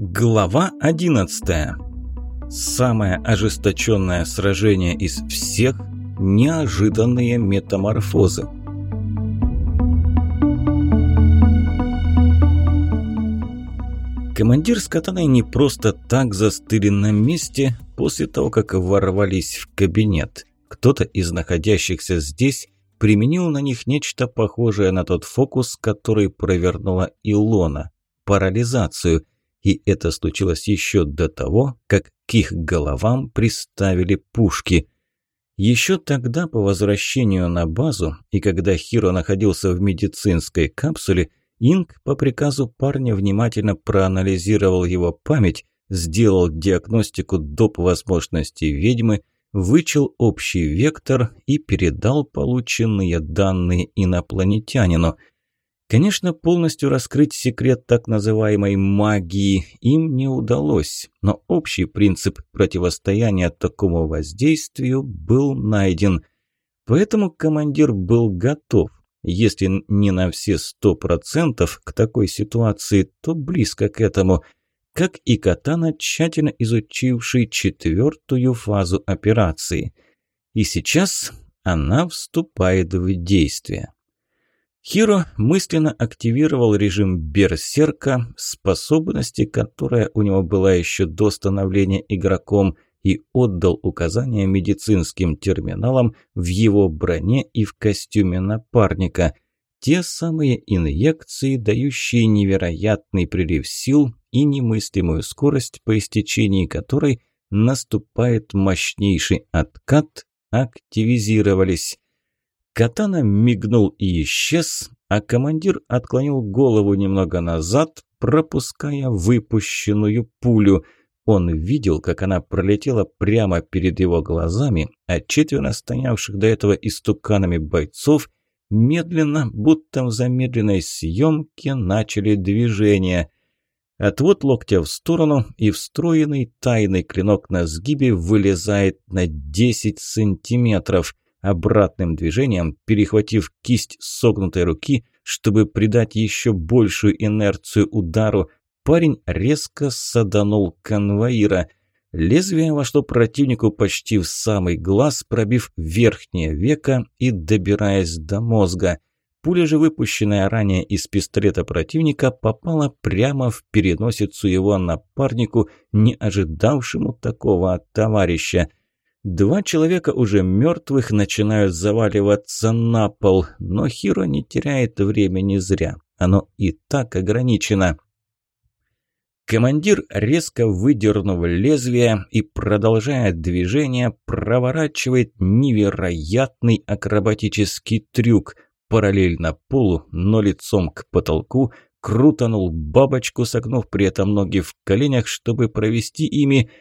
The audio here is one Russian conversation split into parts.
Глава 11. Самое ожесточенное сражение из всех – неожиданные метаморфозы. Командир с катаной не просто так застыли на месте после того, как ворвались в кабинет. Кто-то из находящихся здесь применил на них нечто похожее на тот фокус, который провернула Илона – парализацию – и это случилось еще до того, как к их головам приставили пушки. Еще тогда, по возвращению на базу, и когда Хиро находился в медицинской капсуле, Инг по приказу парня внимательно проанализировал его память, сделал диагностику доп. возможностей ведьмы, вычел общий вектор и передал полученные данные инопланетянину – Конечно, полностью раскрыть секрет так называемой магии им не удалось, но общий принцип противостояния такому воздействию был найден. Поэтому командир был готов, если не на все сто процентов к такой ситуации, то близко к этому, как и Катана, тщательно изучивший четвертую фазу операции. И сейчас она вступает в действие. Хиро мысленно активировал режим Берсерка, способности, которая у него была еще до становления игроком, и отдал указания медицинским терминалам в его броне и в костюме напарника. Те самые инъекции, дающие невероятный прилив сил и немыслимую скорость, по истечении которой наступает мощнейший откат, активизировались. Катана мигнул и исчез, а командир отклонил голову немного назад, пропуская выпущенную пулю. Он видел, как она пролетела прямо перед его глазами, а четверо стоявших до этого истуканами бойцов медленно, будто в замедленной съемке, начали движение. Отвод локтя в сторону, и встроенный тайный клинок на сгибе вылезает на 10 сантиметров – обратным движением, перехватив кисть согнутой руки, чтобы придать еще большую инерцию удару, парень резко саданул конвоира. Лезвие вошло противнику почти в самый глаз, пробив верхнее веко и добираясь до мозга. Пуля же, выпущенная ранее из пистолета противника, попала прямо в переносицу его напарнику, не ожидавшему такого от товарища. Два человека уже мертвых начинают заваливаться на пол, но Хиро не теряет времени зря. Оно и так ограничено. Командир, резко выдернув лезвие и продолжая движение, проворачивает невероятный акробатический трюк. Параллельно полу, но лицом к потолку, крутанул бабочку, согнув при этом ноги в коленях, чтобы провести ими –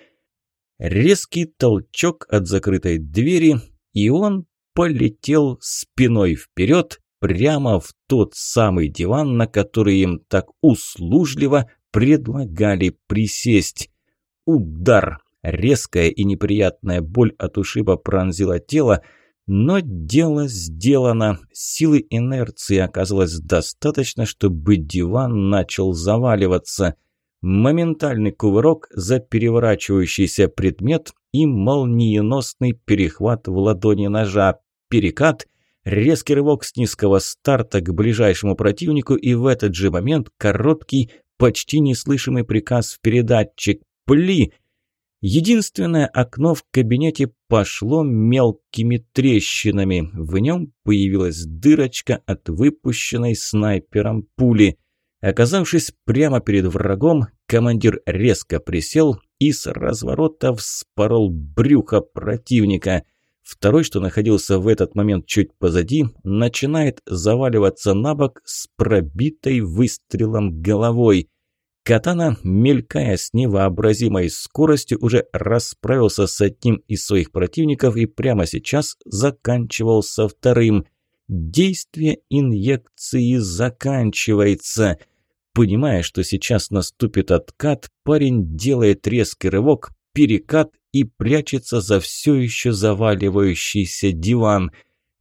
Резкий толчок от закрытой двери, и он полетел спиной вперед прямо в тот самый диван, на который им так услужливо предлагали присесть. Удар! Резкая и неприятная боль от ушиба пронзила тело, но дело сделано. Силы инерции оказалось достаточно, чтобы диван начал заваливаться – моментальный кувырок за переворачивающийся предмет и молниеносный перехват в ладони ножа, перекат, резкий рывок с низкого старта к ближайшему противнику и в этот же момент короткий, почти неслышимый приказ в передатчик «Пли!». Единственное окно в кабинете пошло мелкими трещинами. В нем появилась дырочка от выпущенной снайпером пули – Оказавшись прямо перед врагом, командир резко присел и с разворота вспорол брюхо противника. Второй, что находился в этот момент чуть позади, начинает заваливаться на бок с пробитой выстрелом головой. Катана, мелькая с невообразимой скоростью, уже расправился с одним из своих противников и прямо сейчас заканчивал со вторым – Действие инъекции заканчивается. Понимая, что сейчас наступит откат, парень делает резкий рывок, перекат и прячется за все еще заваливающийся диван.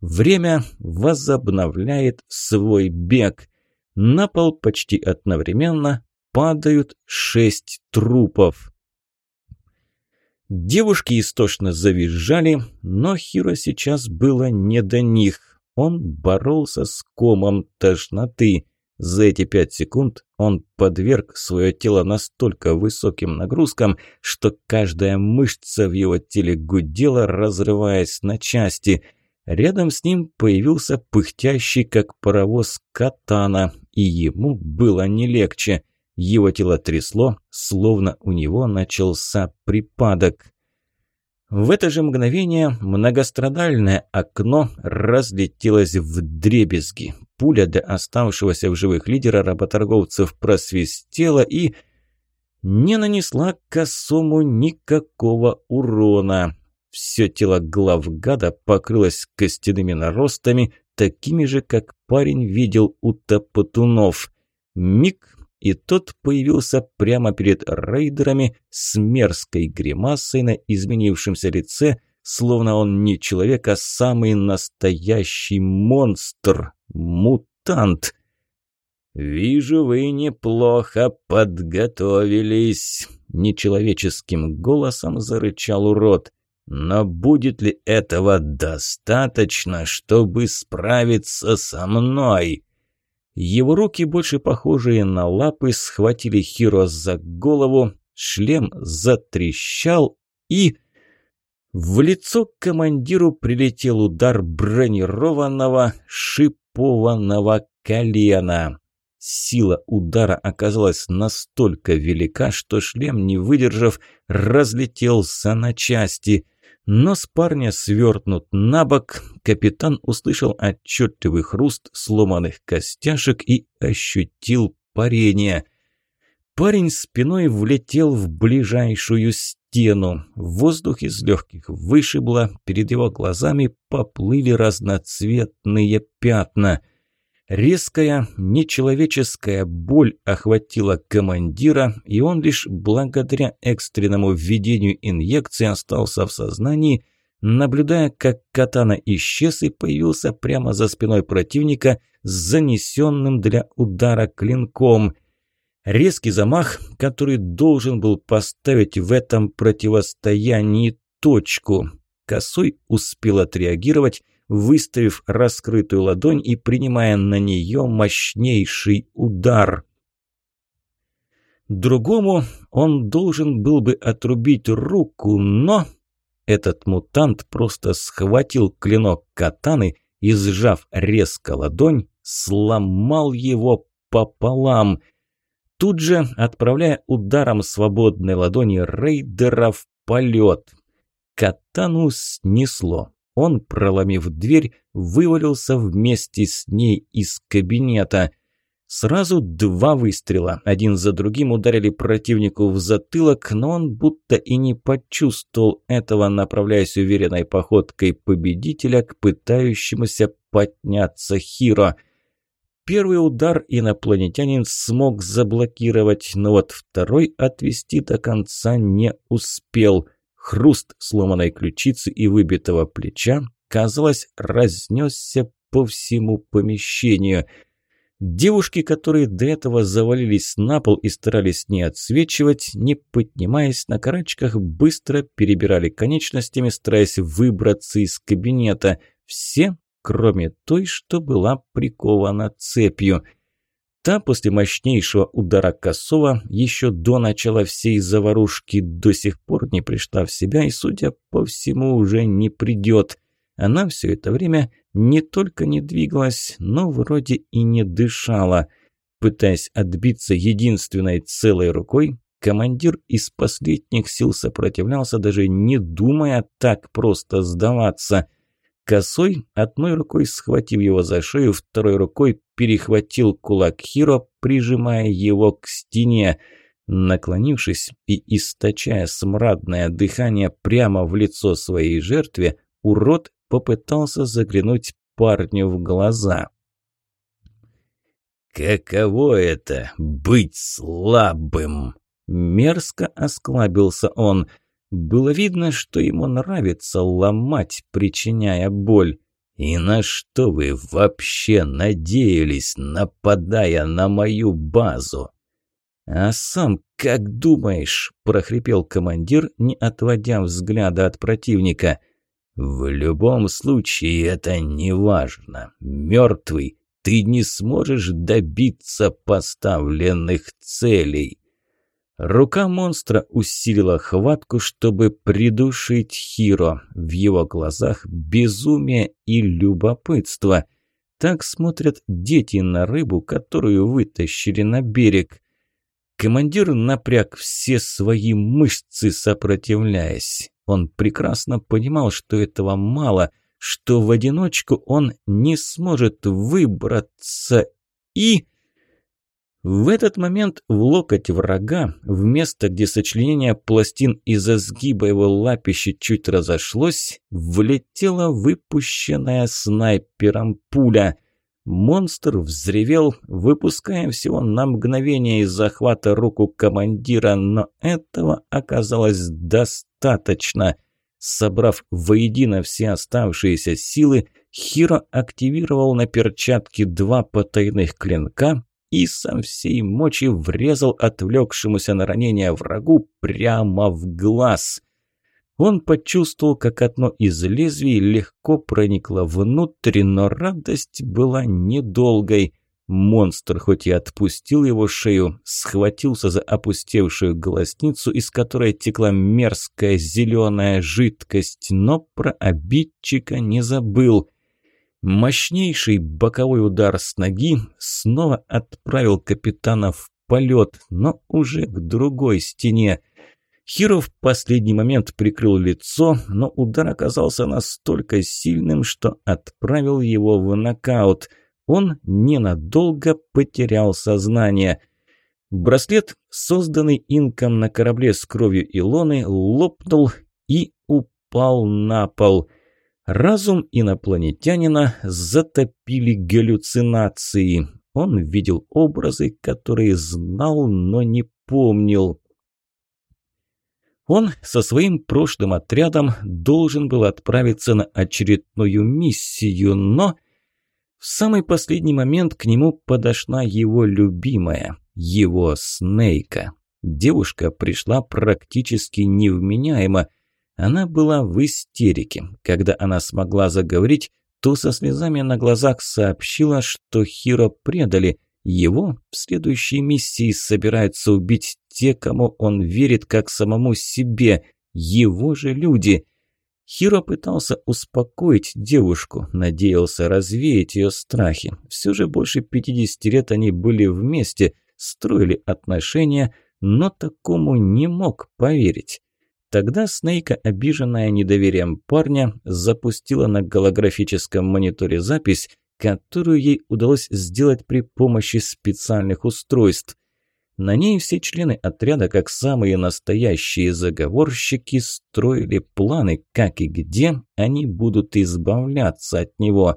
Время возобновляет свой бег. На пол почти одновременно падают шесть трупов. Девушки истошно завизжали, но Хиро сейчас было не до них. Он боролся с комом тошноты. За эти пять секунд он подверг свое тело настолько высоким нагрузкам, что каждая мышца в его теле гудела, разрываясь на части. Рядом с ним появился пыхтящий, как паровоз, катана, и ему было не легче – его тело трясло, словно у него начался припадок. В это же мгновение многострадальное окно разлетелось в дребезги. Пуля для оставшегося в живых лидера работорговцев просвистела и не нанесла косому никакого урона. Все тело главгада покрылось костяными наростами, такими же, как парень видел у топотунов. Миг, и тот появился прямо перед рейдерами с мерзкой гримасой на изменившемся лице, словно он не человек, а самый настоящий монстр, мутант. «Вижу, вы неплохо подготовились», – нечеловеческим голосом зарычал урод. «Но будет ли этого достаточно, чтобы справиться со мной?» Его руки, больше похожие на лапы, схватили Хиро за голову, шлем затрещал и... В лицо командиру прилетел удар бронированного шипованного колена. Сила удара оказалась настолько велика, что шлем, не выдержав, разлетелся на части – Нос парня свертнут на бок, капитан услышал отчетливый хруст сломанных костяшек и ощутил парение. Парень спиной влетел в ближайшую стену. Воздух из легких вышибло, перед его глазами поплыли разноцветные пятна – Резкая, нечеловеческая боль охватила командира, и он лишь благодаря экстренному введению инъекции остался в сознании, наблюдая, как катана исчез и появился прямо за спиной противника с занесенным для удара клинком. Резкий замах, который должен был поставить в этом противостоянии точку. Косой успел отреагировать, выставив раскрытую ладонь и принимая на нее мощнейший удар. Другому он должен был бы отрубить руку, но... Этот мутант просто схватил клинок катаны и, сжав резко ладонь, сломал его пополам, тут же отправляя ударом свободной ладони рейдера в полет. Катану снесло. Он, проломив дверь, вывалился вместе с ней из кабинета. Сразу два выстрела, один за другим ударили противнику в затылок, но он будто и не почувствовал этого, направляясь уверенной походкой победителя к пытающемуся подняться Хиро. Первый удар инопланетянин смог заблокировать, но вот второй отвести до конца не успел – Хруст сломанной ключицы и выбитого плеча, казалось, разнесся по всему помещению. Девушки, которые до этого завалились на пол и старались не отсвечивать, не поднимаясь на карачках, быстро перебирали конечностями, стараясь выбраться из кабинета. Все, кроме той, что была прикована цепью – Та после мощнейшего удара косого еще до начала всей заварушки до сих пор не пришла в себя и, судя по всему, уже не придет. Она все это время не только не двигалась, но вроде и не дышала. Пытаясь отбиться единственной целой рукой, командир из последних сил сопротивлялся, даже не думая так просто сдаваться – Косой, одной рукой схватив его за шею, второй рукой перехватил кулак Хиро, прижимая его к стене. Наклонившись и источая смрадное дыхание прямо в лицо своей жертве, урод попытался заглянуть парню в глаза. «Каково это — быть слабым?» Мерзко осклабился он – было видно, что ему нравится ломать, причиняя боль. «И на что вы вообще надеялись, нападая на мою базу?» «А сам как думаешь?» – прохрипел командир, не отводя взгляда от противника. «В любом случае это не важно. Мертвый, ты не сможешь добиться поставленных целей». Рука монстра усилила хватку, чтобы придушить Хиро. В его глазах безумие и любопытство. Так смотрят дети на рыбу, которую вытащили на берег. Командир напряг все свои мышцы, сопротивляясь. Он прекрасно понимал, что этого мало, что в одиночку он не сможет выбраться и... В этот момент в локоть врага, в место, где сочленение пластин из-за сгиба его лапища чуть разошлось, влетела выпущенная снайпером пуля. Монстр взревел, выпуская всего на мгновение из захвата руку командира, но этого оказалось достаточно. Собрав воедино все оставшиеся силы, Хиро активировал на перчатке два потайных клинка, и со всей мочи врезал отвлекшемуся на ранение врагу прямо в глаз. Он почувствовал, как одно из лезвий легко проникло внутрь, но радость была недолгой. Монстр хоть и отпустил его шею, схватился за опустевшую глазницу, из которой текла мерзкая зеленая жидкость, но про обидчика не забыл – Мощнейший боковой удар с ноги снова отправил капитана в полет, но уже к другой стене. Хиро в последний момент прикрыл лицо, но удар оказался настолько сильным, что отправил его в нокаут. Он ненадолго потерял сознание. Браслет, созданный инком на корабле с кровью Илоны, лопнул и упал на пол – Разум инопланетянина затопили галлюцинации. Он видел образы, которые знал, но не помнил. Он со своим прошлым отрядом должен был отправиться на очередную миссию, но в самый последний момент к нему подошла его любимая, его Снейка. Девушка пришла практически невменяемо, она была в истерике. Когда она смогла заговорить, то со слезами на глазах сообщила, что Хиро предали. Его в следующей миссии собираются убить те, кому он верит как самому себе, его же люди. Хиро пытался успокоить девушку, надеялся развеять ее страхи. Все же больше 50 лет они были вместе, строили отношения, но такому не мог поверить. Тогда Снейка, обиженная недоверием парня, запустила на голографическом мониторе запись, которую ей удалось сделать при помощи специальных устройств. На ней все члены отряда, как самые настоящие заговорщики, строили планы, как и где они будут избавляться от него.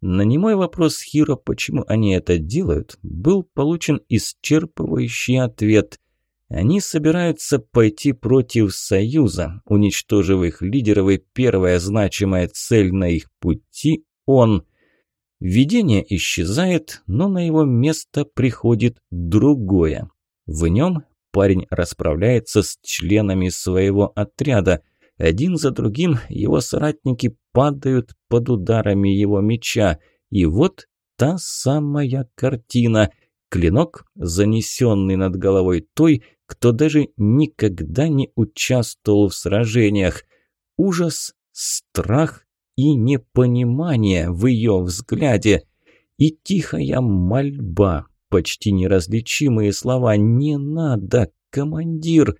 На немой вопрос Хиро, почему они это делают, был получен исчерпывающий ответ. Они собираются пойти против Союза, уничтожив их лидеров, и первая значимая цель на их пути – он. Видение исчезает, но на его место приходит другое. В нем парень расправляется с членами своего отряда. Один за другим его соратники падают под ударами его меча. И вот та самая картина – клинок, занесенный над головой той, кто даже никогда не участвовал в сражениях. Ужас, страх и непонимание в ее взгляде. И тихая мольба, почти неразличимые слова «не надо, командир».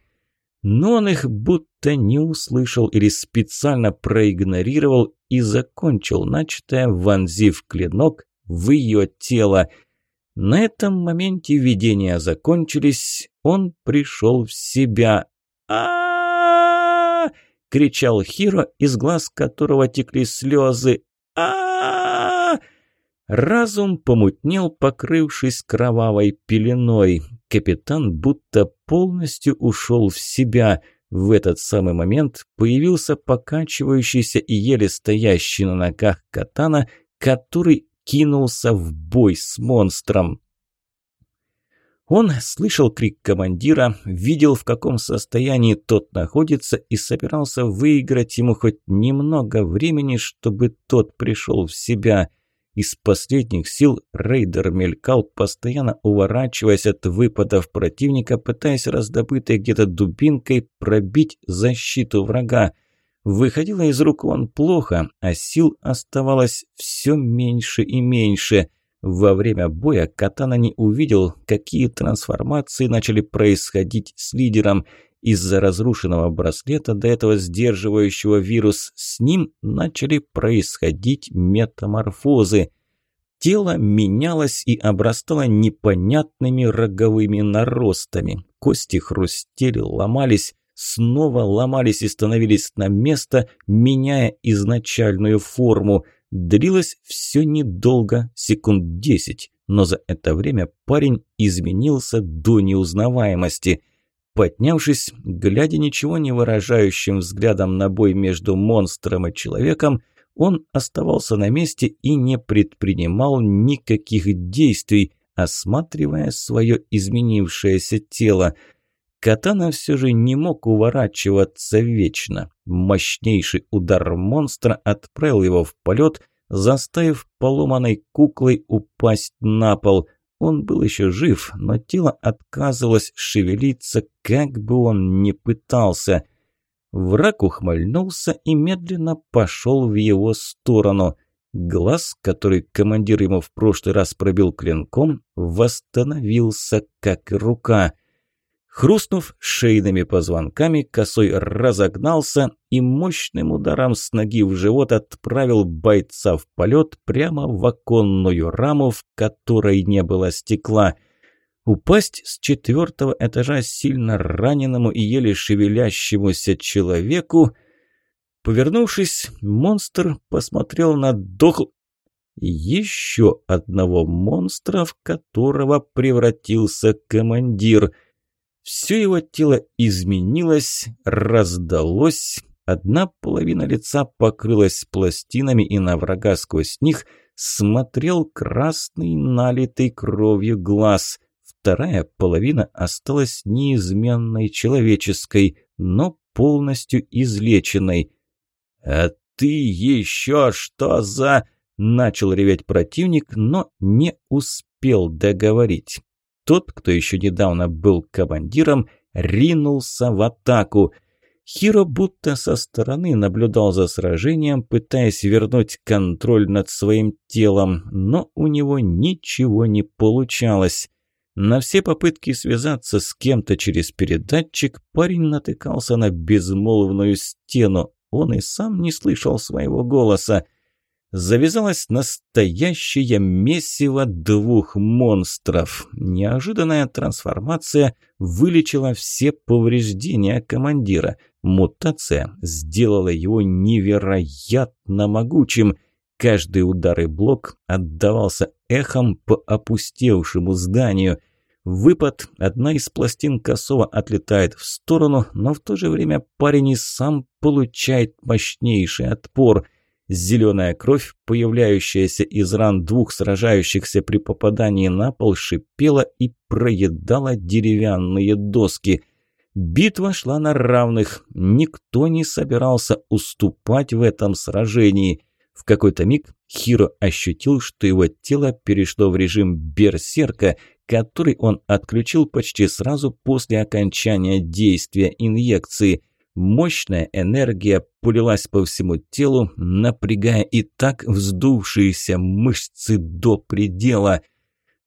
Но он их будто не услышал или специально проигнорировал и закончил начатое, вонзив клинок в ее тело – на этом моменте видения закончились, он пришел в себя. а кричал Хиро, из глаз которого текли слезы. а Разум помутнел, покрывшись кровавой пеленой. Капитан будто полностью ушел в себя. В этот самый момент появился покачивающийся и еле стоящий на ногах катана, который кинулся в бой с монстром. Он слышал крик командира, видел, в каком состоянии тот находится и собирался выиграть ему хоть немного времени, чтобы тот пришел в себя. Из последних сил рейдер мелькал, постоянно уворачиваясь от выпадов противника, пытаясь раздобытой где-то дубинкой пробить защиту врага. Выходило из рук он плохо, а сил оставалось все меньше и меньше – во время боя Катана не увидел, какие трансформации начали происходить с лидером. Из-за разрушенного браслета, до этого сдерживающего вирус, с ним начали происходить метаморфозы. Тело менялось и обрастало непонятными роговыми наростами. Кости хрустели, ломались, снова ломались и становились на место, меняя изначальную форму – длилось все недолго, секунд десять, но за это время парень изменился до неузнаваемости. Поднявшись, глядя ничего не выражающим взглядом на бой между монстром и человеком, он оставался на месте и не предпринимал никаких действий, осматривая свое изменившееся тело – Катана все же не мог уворачиваться вечно. Мощнейший удар монстра отправил его в полет, заставив поломанной куклой упасть на пол. Он был еще жив, но тело отказывалось шевелиться, как бы он ни пытался. Враг ухмыльнулся и медленно пошел в его сторону. Глаз, который командир ему в прошлый раз пробил клинком, восстановился как рука – Хрустнув шейными позвонками, косой разогнался и мощным ударом с ноги в живот отправил бойца в полет прямо в оконную раму, в которой не было стекла. Упасть с четвертого этажа сильно раненому и еле шевелящемуся человеку. Повернувшись, монстр посмотрел на дохл... Еще одного монстра, в которого превратился командир – все его тело изменилось, раздалось. Одна половина лица покрылась пластинами, и на врага сквозь них смотрел красный налитый кровью глаз. Вторая половина осталась неизменной человеческой, но полностью излеченной. «А ты еще что за...» – начал реветь противник, но не успел договорить. Тот, кто еще недавно был командиром, ринулся в атаку. Хиро будто со стороны наблюдал за сражением, пытаясь вернуть контроль над своим телом, но у него ничего не получалось. На все попытки связаться с кем-то через передатчик парень натыкался на безмолвную стену. Он и сам не слышал своего голоса завязалось настоящее месиво двух монстров. Неожиданная трансформация вылечила все повреждения командира. Мутация сделала его невероятно могучим. Каждый удар и блок отдавался эхом по опустевшему зданию. Выпад, одна из пластин косого отлетает в сторону, но в то же время парень и сам получает мощнейший отпор – Зеленая кровь, появляющаяся из ран двух сражающихся при попадании на пол, шипела и проедала деревянные доски. Битва шла на равных, никто не собирался уступать в этом сражении. В какой-то миг Хиро ощутил, что его тело перешло в режим берсерка, который он отключил почти сразу после окончания действия инъекции – Мощная энергия полилась по всему телу, напрягая и так вздувшиеся мышцы до предела.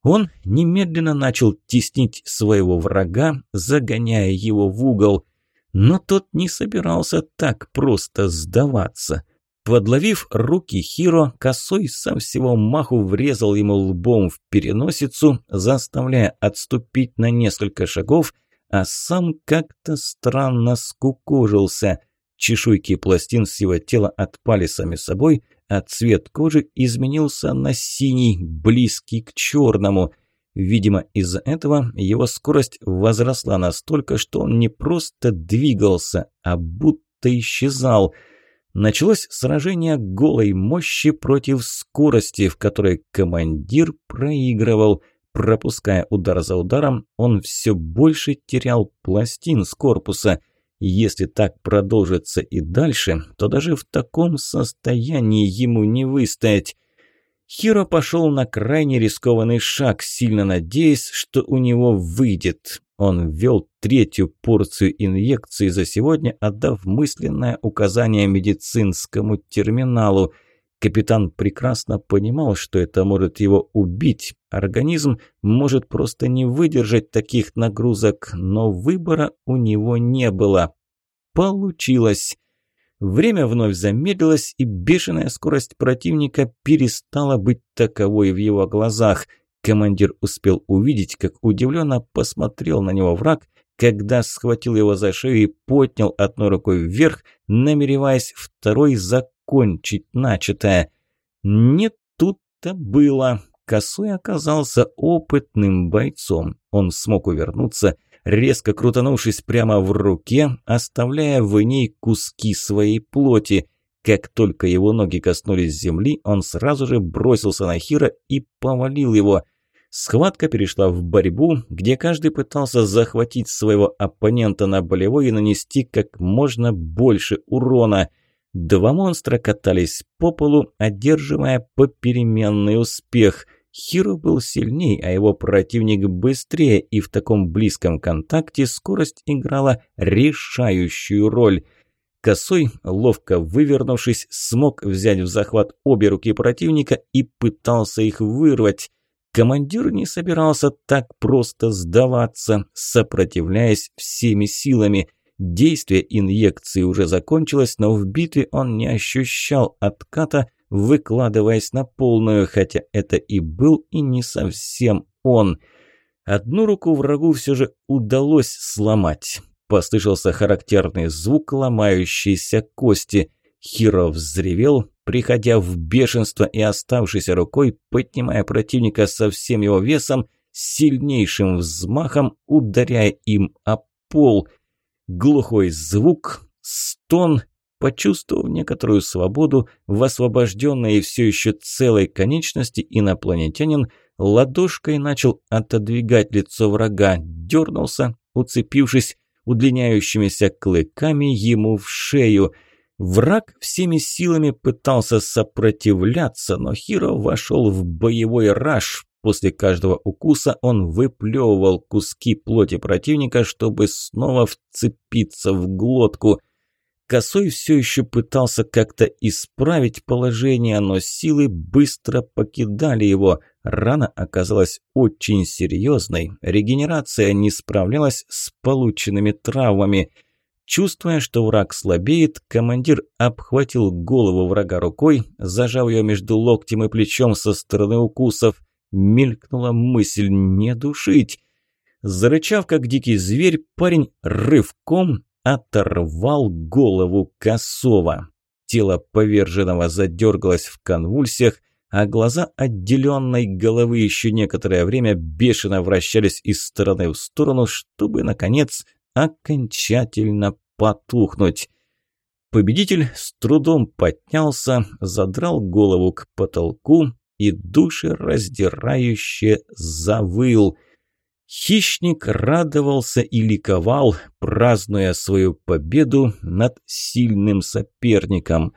Он немедленно начал теснить своего врага, загоняя его в угол. Но тот не собирался так просто сдаваться. Подловив руки Хиро, косой со всего маху врезал ему лбом в переносицу, заставляя отступить на несколько шагов – а сам как-то странно скукожился. Чешуйки пластин с его тела отпали сами собой, а цвет кожи изменился на синий, близкий к черному. Видимо, из-за этого его скорость возросла настолько, что он не просто двигался, а будто исчезал. Началось сражение голой мощи против скорости, в которой командир проигрывал – Пропуская удар за ударом, он все больше терял пластин с корпуса. Если так продолжится и дальше, то даже в таком состоянии ему не выстоять. Хиро пошел на крайне рискованный шаг, сильно надеясь, что у него выйдет. Он ввел третью порцию инъекции за сегодня, отдав мысленное указание медицинскому терминалу – Капитан прекрасно понимал, что это может его убить. Организм может просто не выдержать таких нагрузок, но выбора у него не было. Получилось. Время вновь замедлилось, и бешеная скорость противника перестала быть таковой в его глазах. Командир успел увидеть, как удивленно посмотрел на него враг, когда схватил его за шею и поднял одной рукой вверх, намереваясь второй за закончить начатое. Не тут-то было. Косой оказался опытным бойцом. Он смог увернуться, резко крутанувшись прямо в руке, оставляя в ней куски своей плоти. Как только его ноги коснулись земли, он сразу же бросился на Хира и повалил его. Схватка перешла в борьбу, где каждый пытался захватить своего оппонента на болевой и нанести как можно больше урона – Два монстра катались по полу, одерживая попеременный успех. Хиро был сильней, а его противник быстрее, и в таком близком контакте скорость играла решающую роль. Косой, ловко вывернувшись, смог взять в захват обе руки противника и пытался их вырвать. Командир не собирался так просто сдаваться, сопротивляясь всеми силами. Действие инъекции уже закончилось, но в битве он не ощущал отката, выкладываясь на полную, хотя это и был и не совсем он. Одну руку врагу все же удалось сломать. Послышался характерный звук ломающейся кости. Хиро взревел, приходя в бешенство и оставшейся рукой, поднимая противника со всем его весом, сильнейшим взмахом ударяя им о пол – Глухой звук, стон. Почувствовав некоторую свободу в освобожденной и все еще целой конечности, инопланетянин ладошкой начал отодвигать лицо врага, дернулся, уцепившись удлиняющимися клыками ему в шею. Враг всеми силами пытался сопротивляться, но Хиро вошел в боевой раж, После каждого укуса он выплевывал куски плоти противника, чтобы снова вцепиться в глотку. Косой все еще пытался как-то исправить положение, но силы быстро покидали его. Рана оказалась очень серьезной. Регенерация не справлялась с полученными травмами. Чувствуя, что враг слабеет, командир обхватил голову врага рукой, зажав ее между локтем и плечом со стороны укусов мелькнула мысль не душить. Зарычав, как дикий зверь, парень рывком оторвал голову косого. Тело поверженного задергалось в конвульсиях, а глаза отделенной головы еще некоторое время бешено вращались из стороны в сторону, чтобы, наконец, окончательно потухнуть. Победитель с трудом поднялся, задрал голову к потолку и душераздирающе завыл. Хищник радовался и ликовал, празднуя свою победу над сильным соперником.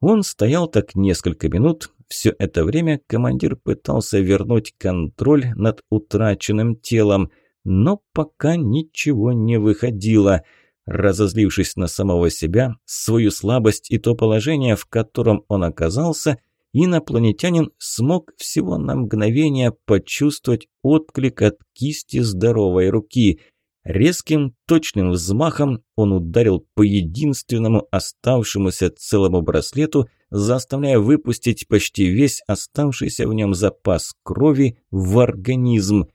Он стоял так несколько минут. Все это время командир пытался вернуть контроль над утраченным телом, но пока ничего не выходило. Разозлившись на самого себя, свою слабость и то положение, в котором он оказался, инопланетянин смог всего на мгновение почувствовать отклик от кисти здоровой руки. Резким, точным взмахом он ударил по единственному оставшемуся целому браслету, заставляя выпустить почти весь оставшийся в нем запас крови в организм.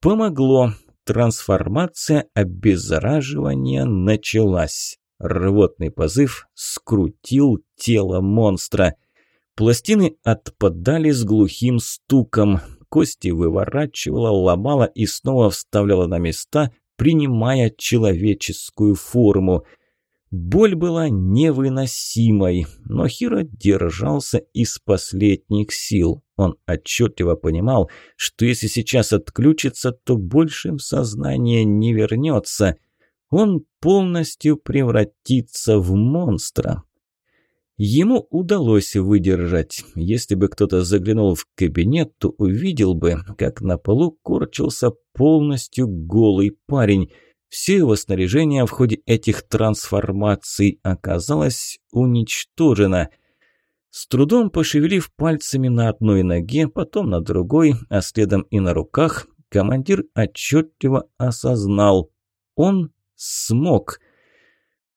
Помогло. Трансформация обеззараживания началась. Рвотный позыв скрутил тело монстра. Пластины отпадали с глухим стуком. Кости выворачивала, ломала и снова вставляла на места, принимая человеческую форму. Боль была невыносимой, но Хиро держался из последних сил. Он отчетливо понимал, что если сейчас отключится, то больше в сознание не вернется. Он полностью превратится в монстра. Ему удалось выдержать. Если бы кто-то заглянул в кабинет, то увидел бы, как на полу корчился полностью голый парень – все его снаряжение в ходе этих трансформаций оказалось уничтожено. С трудом пошевелив пальцами на одной ноге, потом на другой, а следом и на руках, командир отчетливо осознал – он смог –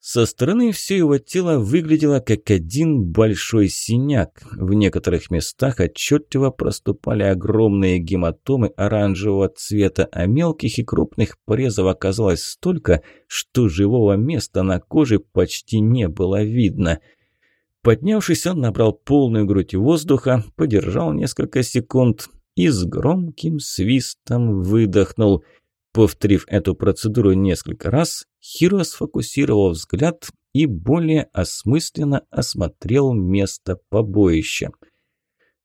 со стороны все его тело выглядело как один большой синяк. В некоторых местах отчетливо проступали огромные гематомы оранжевого цвета, а мелких и крупных порезов оказалось столько, что живого места на коже почти не было видно. Поднявшись, он набрал полную грудь воздуха, подержал несколько секунд и с громким свистом выдохнул – Повторив эту процедуру несколько раз, Хиро сфокусировал взгляд и более осмысленно осмотрел место побоища.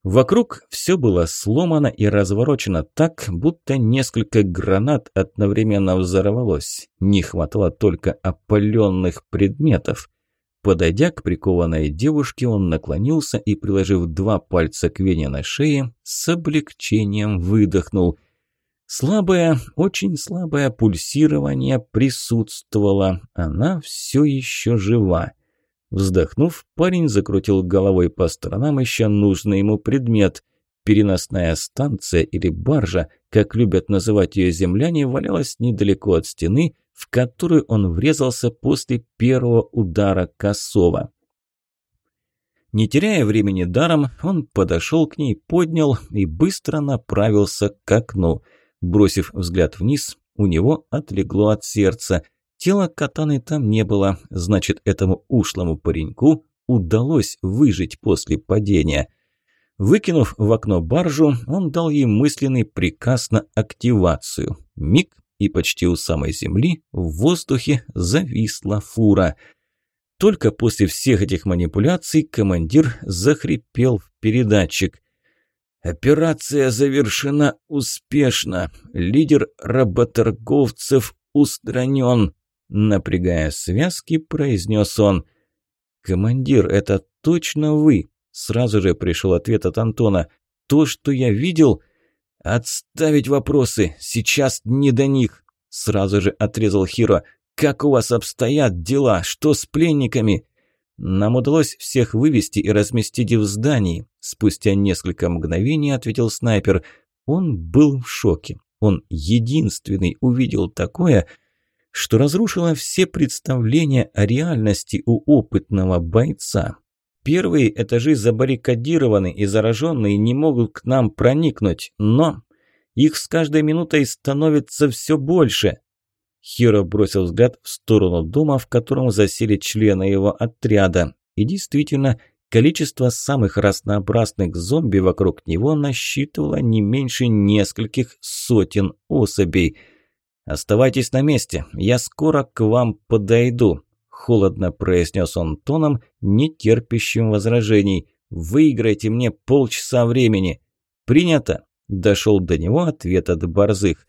Вокруг все было сломано и разворочено так, будто несколько гранат одновременно взорвалось. Не хватало только опаленных предметов. Подойдя к прикованной девушке, он наклонился и, приложив два пальца к вене на шее, с облегчением выдохнул – Слабое, очень слабое пульсирование присутствовало. Она все еще жива. Вздохнув, парень закрутил головой по сторонам, ища нужный ему предмет. Переносная станция или баржа, как любят называть ее земляне, валялась недалеко от стены, в которую он врезался после первого удара косого. Не теряя времени даром, он подошел к ней, поднял и быстро направился к окну – Бросив взгляд вниз, у него отлегло от сердца. Тела катаны там не было, значит, этому ушлому пареньку удалось выжить после падения. Выкинув в окно баржу, он дал ей мысленный приказ на активацию. Миг, и почти у самой земли в воздухе зависла фура. Только после всех этих манипуляций командир захрипел в передатчик. Операция завершена успешно. Лидер работорговцев устранен. Напрягая связки, произнес он. «Командир, это точно вы?» Сразу же пришел ответ от Антона. «То, что я видел...» «Отставить вопросы, сейчас не до них!» Сразу же отрезал Хиро. «Как у вас обстоят дела? Что с пленниками?» Нам удалось всех вывести и разместить в здании. Спустя несколько мгновений ответил снайпер. Он был в шоке. Он единственный увидел такое, что разрушило все представления о реальности у опытного бойца. Первые этажи забаррикадированы и зараженные не могут к нам проникнуть, но их с каждой минутой становится все больше. Хиро бросил взгляд в сторону дома, в котором засели члены его отряда. И действительно, количество самых разнообразных зомби вокруг него насчитывало не меньше нескольких сотен особей. «Оставайтесь на месте, я скоро к вам подойду», – холодно произнес он тоном, не терпящим возражений. «Выиграйте мне полчаса времени». «Принято», – дошел до него ответ от борзых.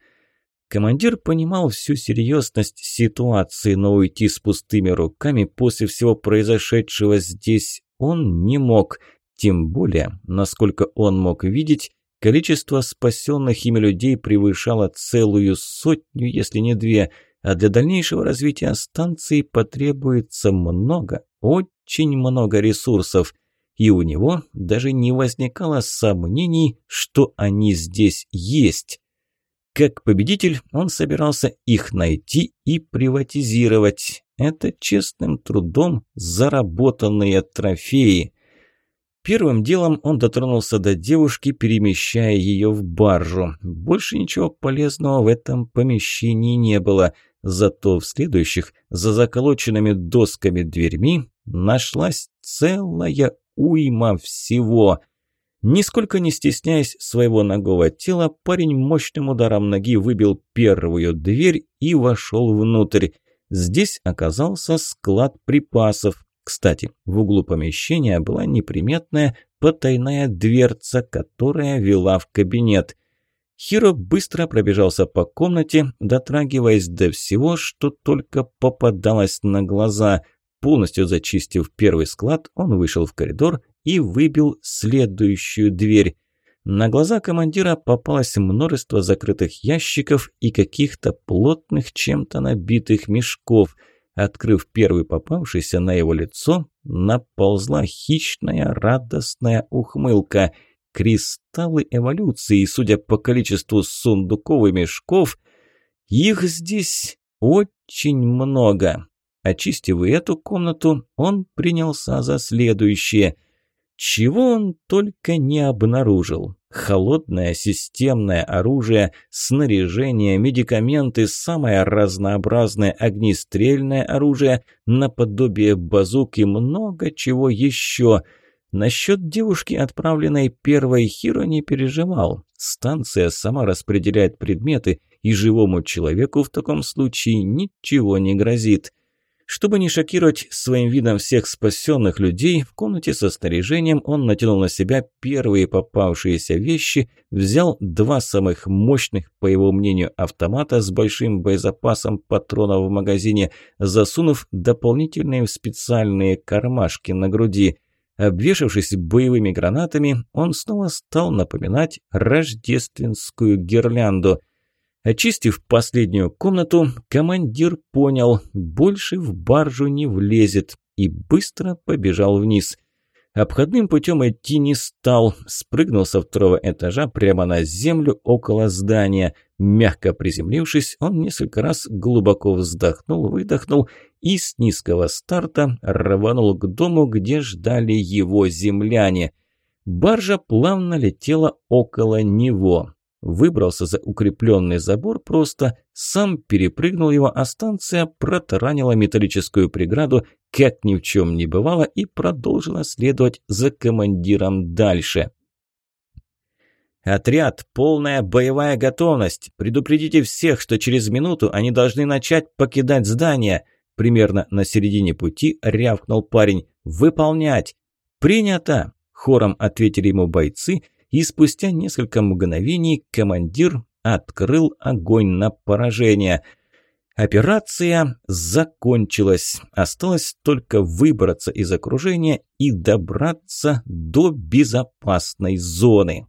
Командир понимал всю серьезность ситуации, но уйти с пустыми руками после всего произошедшего здесь он не мог. Тем более, насколько он мог видеть, количество спасенных ими людей превышало целую сотню, если не две, а для дальнейшего развития станции потребуется много, очень много ресурсов. И у него даже не возникало сомнений, что они здесь есть. Как победитель он собирался их найти и приватизировать. Это честным трудом заработанные трофеи. Первым делом он дотронулся до девушки, перемещая ее в баржу. Больше ничего полезного в этом помещении не было. Зато в следующих, за заколоченными досками дверьми, нашлась целая уйма всего – Нисколько не стесняясь своего ногого тела, парень мощным ударом ноги выбил первую дверь и вошел внутрь. Здесь оказался склад припасов. Кстати, в углу помещения была неприметная потайная дверца, которая вела в кабинет. Хиро быстро пробежался по комнате, дотрагиваясь до всего, что только попадалось на глаза. Полностью зачистив первый склад, он вышел в коридор и выбил следующую дверь. На глаза командира попалось множество закрытых ящиков и каких-то плотных чем-то набитых мешков. Открыв первый попавшийся на его лицо, наползла хищная радостная ухмылка. Кристаллы эволюции, судя по количеству сундуков и мешков, их здесь очень много. Очистив эту комнату, он принялся за следующее – чего он только не обнаружил. Холодное системное оружие, снаряжение, медикаменты, самое разнообразное огнестрельное оружие, наподобие базук и много чего еще. Насчет девушки, отправленной первой Хиро, не переживал. Станция сама распределяет предметы, и живому человеку в таком случае ничего не грозит. Чтобы не шокировать своим видом всех спасенных людей, в комнате со снаряжением он натянул на себя первые попавшиеся вещи, взял два самых мощных, по его мнению, автомата с большим боезапасом патронов в магазине, засунув дополнительные в специальные кармашки на груди. Обвешавшись боевыми гранатами, он снова стал напоминать рождественскую гирлянду – Очистив последнюю комнату, командир понял, больше в баржу не влезет и быстро побежал вниз. Обходным путем идти не стал, спрыгнул со второго этажа прямо на землю около здания. Мягко приземлившись, он несколько раз глубоко вздохнул, выдохнул и с низкого старта рванул к дому, где ждали его земляне. Баржа плавно летела около него выбрался за укрепленный забор просто, сам перепрыгнул его, а станция протаранила металлическую преграду, как ни в чем не бывало, и продолжила следовать за командиром дальше. «Отряд, полная боевая готовность. Предупредите всех, что через минуту они должны начать покидать здание». Примерно на середине пути рявкнул парень. «Выполнять!» «Принято!» – хором ответили ему бойцы – и спустя несколько мгновений командир открыл огонь на поражение. Операция закончилась. Осталось только выбраться из окружения и добраться до безопасной зоны.